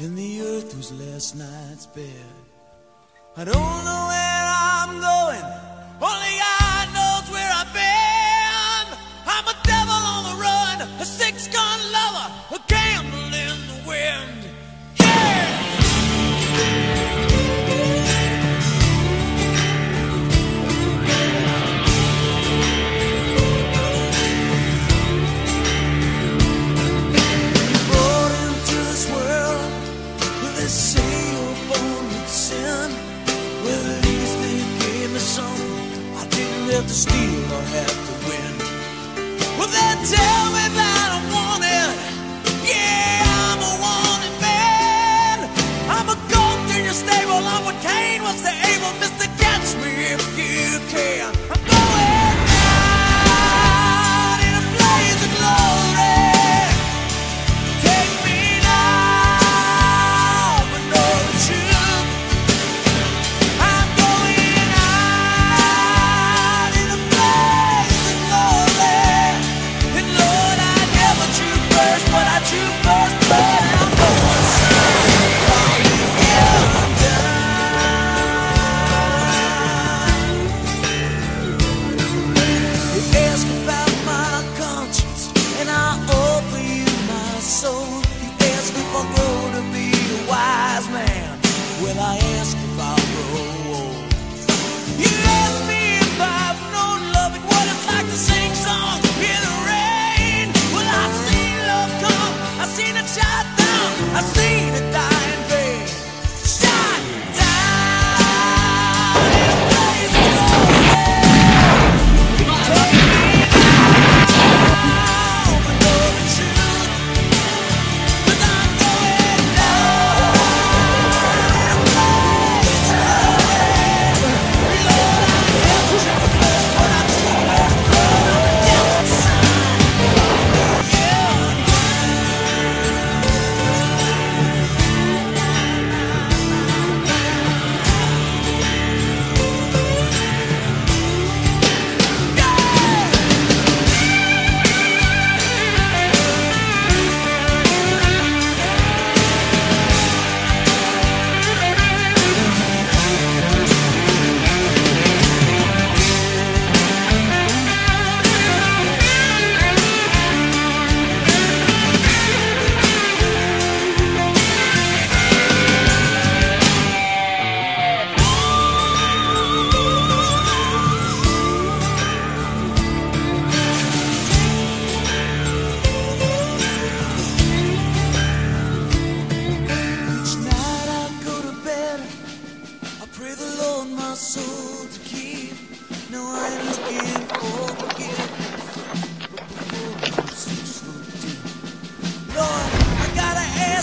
and the earth was last night's bed. I don't know where I'm going, only have to steal or have to win. Well, that's it.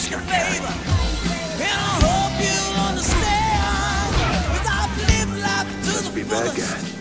your favor. And I hope you understand. Cause I've lived life to the fullest.